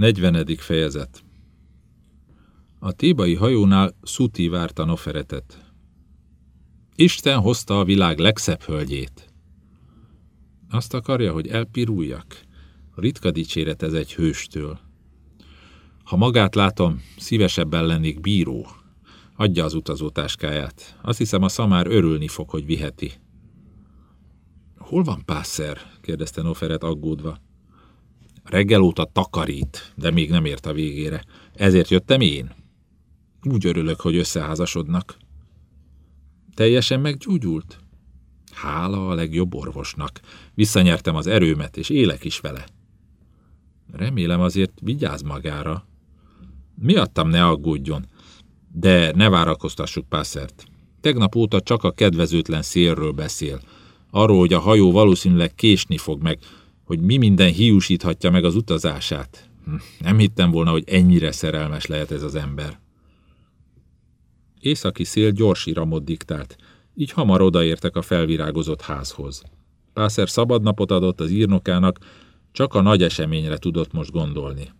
40. fejezet A tébai hajónál Szuti várta Noferetet. Isten hozta a világ legszebb hölgyét. Azt akarja, hogy elpiruljak? Ritka dicséret ez egy hőstől. Ha magát látom, szívesebben lennék bíró. Adja az utazótáskáját. Azt hiszem, a szamár örülni fog, hogy viheti. Hol van Pászer? kérdezte Noferet aggódva. Reggel óta takarít, de még nem ért a végére. Ezért jöttem én. Úgy örülök, hogy összeházasodnak. Teljesen meggyógyult? Hála a legjobb orvosnak. Visszanyertem az erőmet, és élek is vele. Remélem azért vigyáz magára. Miattam ne aggódjon, de ne várakoztassuk Pászert. Tegnap óta csak a kedvezőtlen szélről beszél. Arról, hogy a hajó valószínűleg késni fog meg, hogy mi minden hiúsíthatja meg az utazását. Hm, nem hittem volna, hogy ennyire szerelmes lehet ez az ember. Északi szél gyors iramot diktált, így hamar odaértek a felvirágozott házhoz. Pászer szabad napot adott az írnokának, csak a nagy eseményre tudott most gondolni.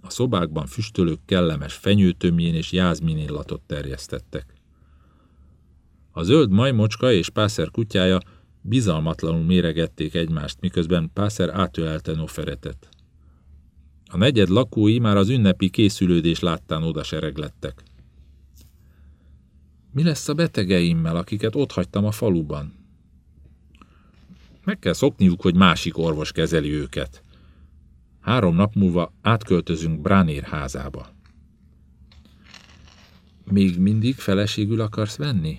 A szobákban füstölők kellemes fenyőtömjén és jázmin illatot terjesztettek. A zöld majmocska és Pászer kutyája Bizalmatlanul méregették egymást, miközben Pászer átölelte Noferetet. A negyed lakói már az ünnepi készülődés láttán oda sereglettek. Mi lesz a betegeimmel, akiket ott hagytam a faluban? Meg kell szokniuk, hogy másik orvos kezeli őket. Három nap múlva átköltözünk Bránér házába. Még mindig feleségül akarsz venni?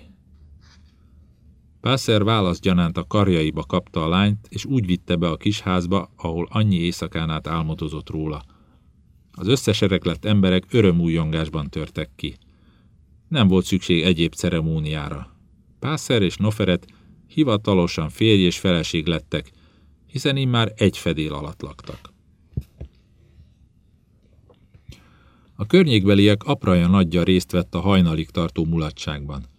Pászer válaszgyanánt a karjaiba kapta a lányt, és úgy vitte be a kisházba, ahol annyi éjszakán át álmodozott róla. Az összesereklett emberek örömújongásban törtek ki. Nem volt szükség egyéb ceremóniára. Pászer és Noferet hivatalosan férj és feleség lettek, hiszen immár egy fedél alatt laktak. A környékbeliek apraja nagyja részt vett a hajnalig tartó mulatságban.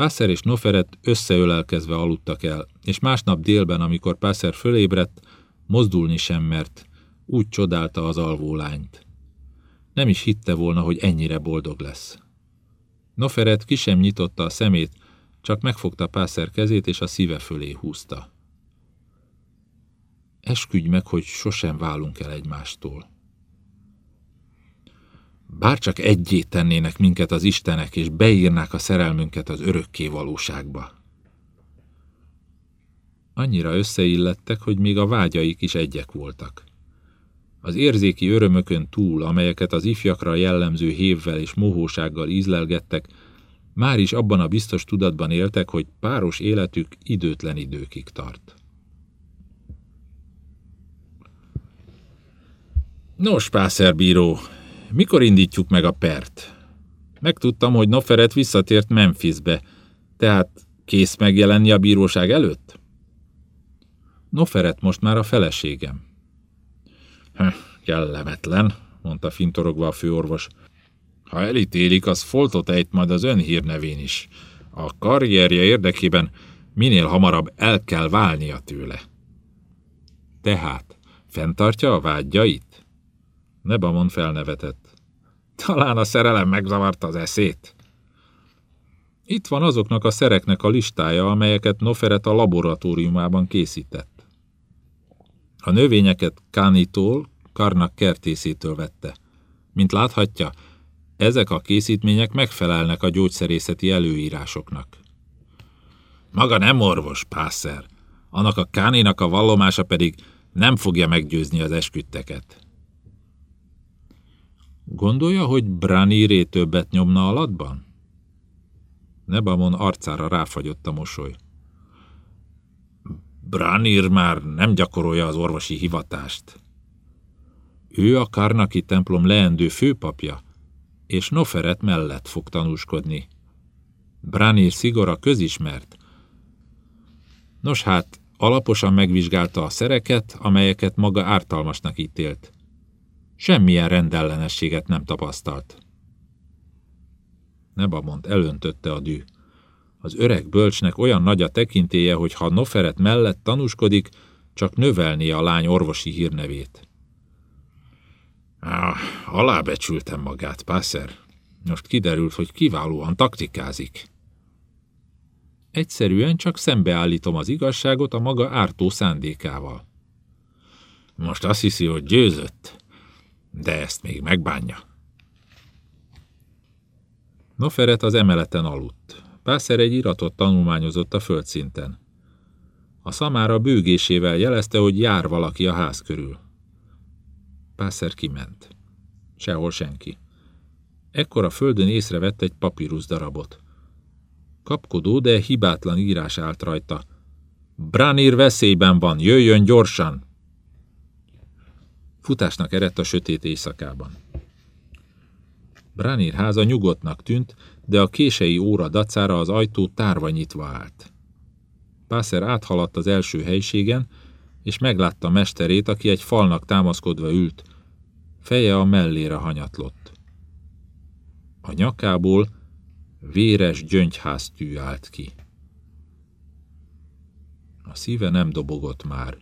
Pászer és Noferet összeölelkezve aludtak el, és másnap délben, amikor Pászer fölébredt, mozdulni sem mert, úgy csodálta az alvó lányt. Nem is hitte volna, hogy ennyire boldog lesz. Noferet ki sem nyitotta a szemét, csak megfogta Pászer kezét, és a szíve fölé húzta. Esküdj meg, hogy sosem válunk el egymástól. Bárcsak egyé tennének minket az Istenek, és beírnák a szerelmünket az örökké valóságba. Annyira összeillettek, hogy még a vágyaik is egyek voltak. Az érzéki örömökön túl, amelyeket az ifjakra jellemző hévvel és mohósággal ízlelgettek, már is abban a biztos tudatban éltek, hogy páros életük időtlen időkig tart. Nos, pászerbíró, mikor indítjuk meg a pert? Megtudtam, hogy Noferet visszatért Memphisbe, tehát kész megjelenni a bíróság előtt? Noferet most már a feleségem. Hm, kellemetlen, mondta fintorogva a főorvos. Ha elítélik, az foltot ejt majd az ön hírnevén is. A karrierje érdekében minél hamarabb el kell válnia tőle. Tehát, fenntartja a vágyait? Nebamon felnevetett. Talán a szerelem megzavarta az eszét. Itt van azoknak a szereknek a listája, amelyeket Noferet a laboratóriumában készített. A növényeket Kánitól, Karnak kertészétől vette. Mint láthatja, ezek a készítmények megfelelnek a gyógyszerészeti előírásoknak. Maga nem orvos, Pászer. Annak a Káninak a vallomása pedig nem fogja meggyőzni az esküdteket. Gondolja, hogy Braniré többet nyomna alatban? Nebamon arcára ráfagyott a mosoly. Branir már nem gyakorolja az orvosi hivatást. Ő a Karnaki templom leendő főpapja, és Noferet mellett fog tanúskodni. Branir szigora közismert. Nos hát, alaposan megvizsgálta a szereket, amelyeket maga ártalmasnak ítélt. Semmilyen rendellenességet nem tapasztalt. Nebamont elöntötte a dű. Az öreg bölcsnek olyan nagy a tekintéje, hogy ha Noferet mellett tanúskodik, csak növelni a lány orvosi hírnevét. Ah, alábecsültem magát, Pászer. Most kiderült, hogy kiválóan taktikázik. Egyszerűen csak szembeállítom az igazságot a maga ártó szándékával. Most azt hiszi, hogy győzött, de ezt még megbánja. Noferet az emeleten aludt. Pászer egy iratot tanulmányozott a földszinten. A szamára bőgésével jelezte, hogy jár valaki a ház körül. Pászer kiment. Sehol senki. Ekkor a földön észrevett egy papírus darabot. Kapkodó, de hibátlan írás állt rajta. Branir veszélyben van, jöjjön gyorsan! Futásnak eredt a sötét éjszakában. Branir háza nyugodtnak tűnt, de a kései óra dacára az ajtó tárva nyitva állt. Pászer áthaladt az első helységen, és meglátta mesterét, aki egy falnak támaszkodva ült. Feje a mellére hanyatlott. A nyakából véres gyöngyháztű állt ki. A szíve nem dobogott már.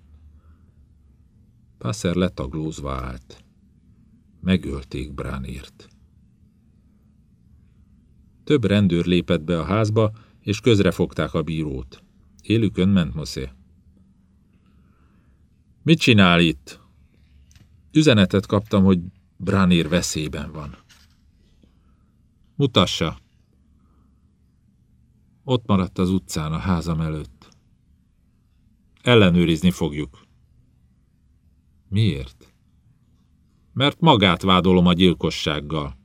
Pászer letaglózva állt. Megölték Bránért. Több rendőr lépett be a házba, és közrefogták a bírót. Élükön ment Moszé. Mit csinál itt? Üzenetet kaptam, hogy Branér veszélyben van. Mutassa. Ott maradt az utcán a házam előtt. Ellenőrizni fogjuk. Miért? Mert magát vádolom a gyilkossággal.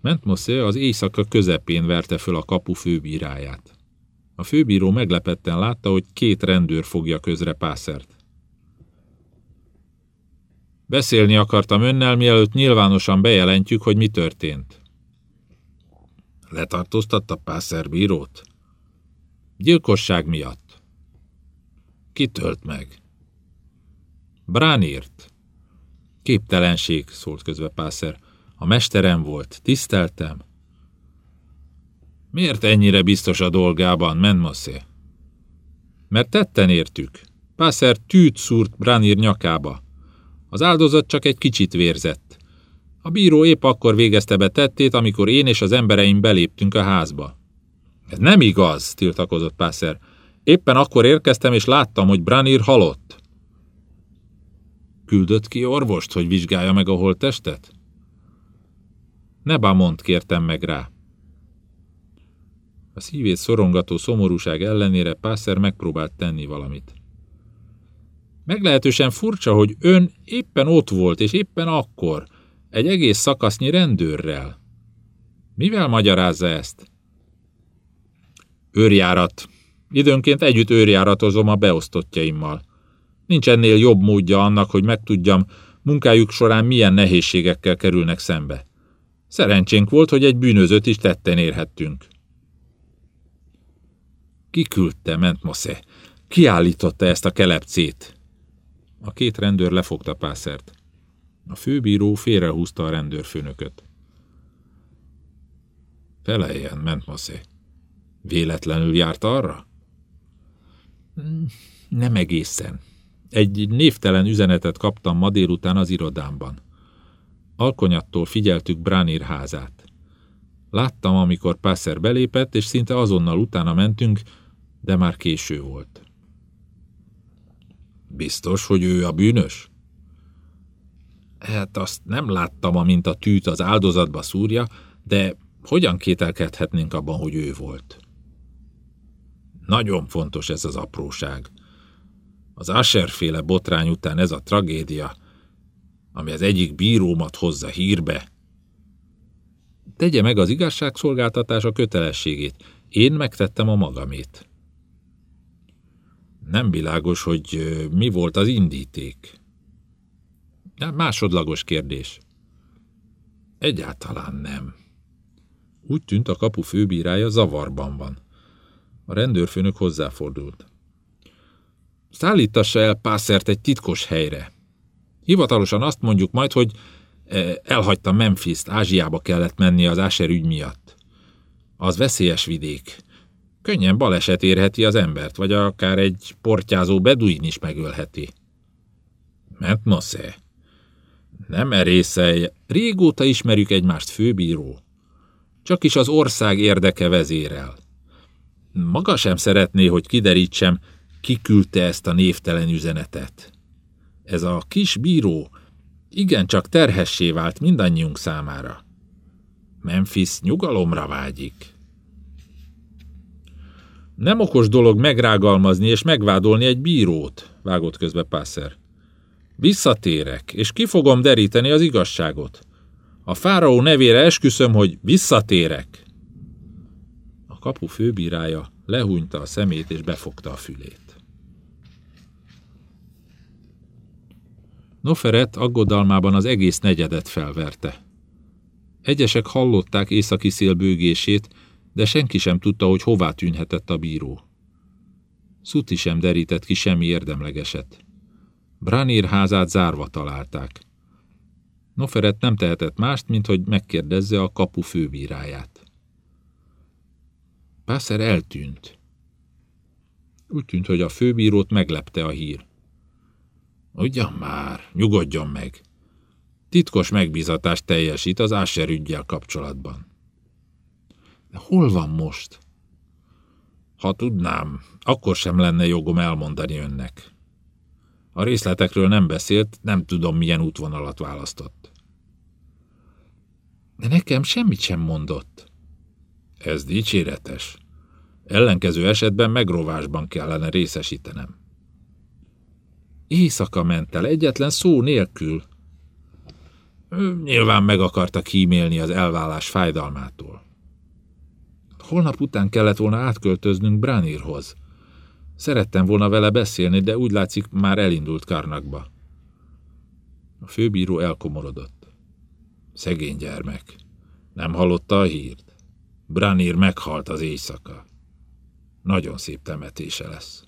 Mentmoszé az éjszaka közepén verte föl a kapu főbíráját. A főbíró meglepetten látta, hogy két rendőr fogja közre Pászert. Beszélni akartam önnel, mielőtt nyilvánosan bejelentjük, hogy mi történt. Letartóztatta Pászer bírót? Gyilkosság miatt. Kitölt meg? Bránírt. Képtelenség, szólt közbe Pászer. A mesterem volt, tiszteltem. Miért ennyire biztos a dolgában, Menmoszé? Mert tetten értük. Pászer tűt szúrt Branir nyakába. Az áldozat csak egy kicsit vérzett. A bíró épp akkor végezte be tettét, amikor én és az embereim beléptünk a házba. Ez nem igaz, tiltakozott Pászer. Éppen akkor érkeztem, és láttam, hogy Branir halott. Küldött ki orvost, hogy vizsgálja meg a holttestet? Nebamont kértem meg rá. A szívét szorongató szomorúság ellenére Pászer megpróbált tenni valamit. Meglehetősen furcsa, hogy ön éppen ott volt, és éppen akkor, egy egész szakasznyi rendőrrel. Mivel magyarázza ezt? Őrjárat. Időnként együtt őrjáratozom a beosztottjaimmal. Nincs ennél jobb módja annak, hogy megtudjam, munkájuk során milyen nehézségekkel kerülnek szembe. Szerencsénk volt, hogy egy bűnözőt is tetten érhettünk. Kiküldte Mentmosze. Kiállította ezt a kelepcét. A két rendőr lefogta Pászert. A főbíró félrehúzta a rendőrfőnököt. Feleljen, Mentmosze. Véletlenül járt arra? Nem egészen. Egy névtelen üzenetet kaptam ma délután az irodámban. Alkonyattól figyeltük Bránir házát. Láttam, amikor Pászer belépett, és szinte azonnal utána mentünk, de már késő volt. Biztos, hogy ő a bűnös? Hát azt nem láttam, amint a tűt az áldozatba szúrja, de hogyan kételkedhetnénk abban, hogy ő volt? Nagyon fontos ez az apróság. Az Asher-féle botrány után ez a tragédia, ami az egyik bírómat hozza hírbe. Tegye meg az igazságszolgáltatás a kötelességét. Én megtettem a magamét. Nem világos, hogy mi volt az indíték. Másodlagos kérdés. Egyáltalán nem. Úgy tűnt a kapu főbírája zavarban van. A rendőrfőnök hozzáfordult. Szállítassa el Pászert egy titkos helyre. Hivatalosan azt mondjuk majd, hogy e, elhagyta Memphis-t, Ázsiába kellett menni az Asher ügy miatt. Az veszélyes vidék. Könnyen baleset érheti az embert, vagy akár egy portyázó beduin is megölheti. Ment Nosze. Nem erészelj, régóta ismerjük egymást, főbíró. Csak is az ország érdeke vezérel. Maga sem szeretné, hogy kiderítsem, ki küldte ezt a névtelen üzenetet. Ez a kis bíró igencsak terhessé vált mindannyiunk számára. Memphis nyugalomra vágyik. Nem okos dolog megrágalmazni és megvádolni egy bírót, vágott közbe Pászer. Visszatérek, és ki fogom deríteni az igazságot. A fáraó nevére esküszöm, hogy visszatérek. Kapu főbírája lehúnyta a szemét és befogta a fülét. Noferet aggodalmában az egész negyedet felverte. Egyesek hallották északi szél bőgését, de senki sem tudta, hogy hová tűnhetett a bíró. Szuti sem derített ki semmi érdemlegeset. Branir házát zárva találták. Noferet nem tehetett mást, mint hogy megkérdezze a kapu főbíráját. Pászer eltűnt. Úgy tűnt, hogy a főbírót meglepte a hír. Ugyan már, nyugodjon meg. Titkos megbízatást teljesít az Ásser ügyjel kapcsolatban. De hol van most? Ha tudnám, akkor sem lenne jogom elmondani önnek. A részletekről nem beszélt, nem tudom, milyen útvonalat választott. De nekem semmit sem mondott. Ez dicséretes. Ellenkező esetben megrovásban kellene részesítenem. Éjszaka ment el, egyetlen szó nélkül. Nyilván meg akarta kímélni az elvállás fájdalmától. Holnap után kellett volna átköltöznünk Branirhoz. Szerettem volna vele beszélni, de úgy látszik, már elindult Karnakba. A főbíró elkomorodott. Szegény gyermek. Nem hallotta a hírt? Branir meghalt az éjszaka. Nagyon szép temetése lesz.